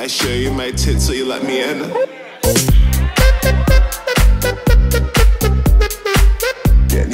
I show you my tits, so you let me in? Can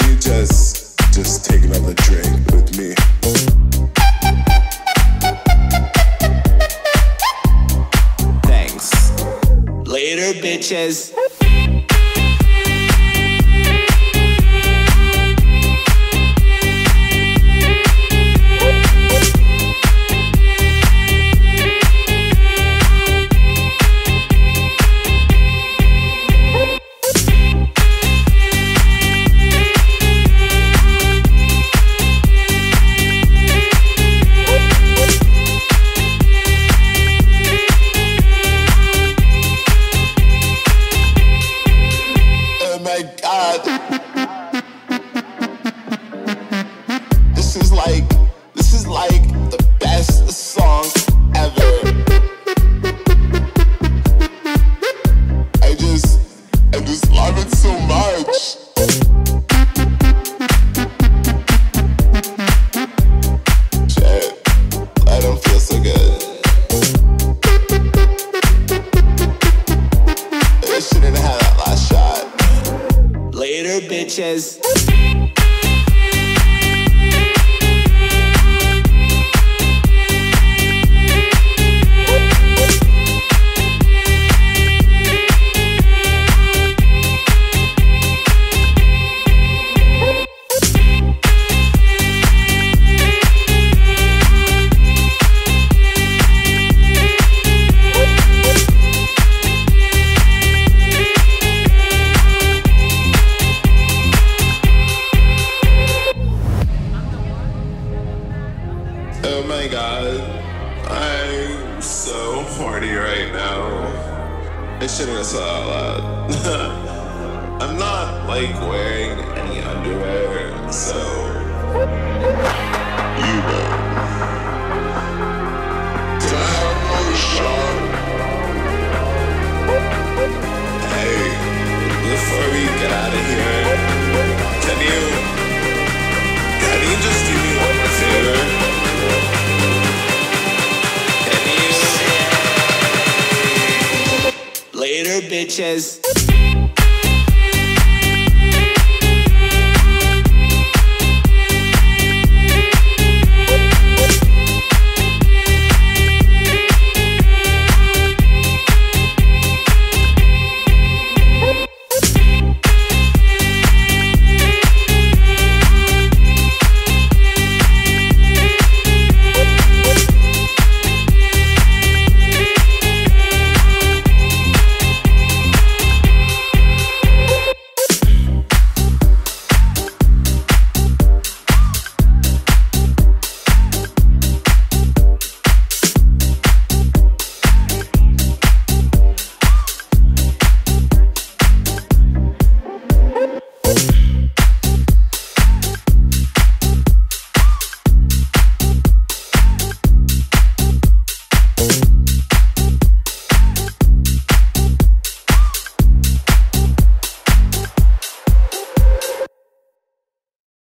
shouldn't have had that last shot. Bitches. God. I'm so horny right now. I shouldn't have said that out loud. I'm not like wearing any underwear, so you know. Hey, before we get out of here, bitches.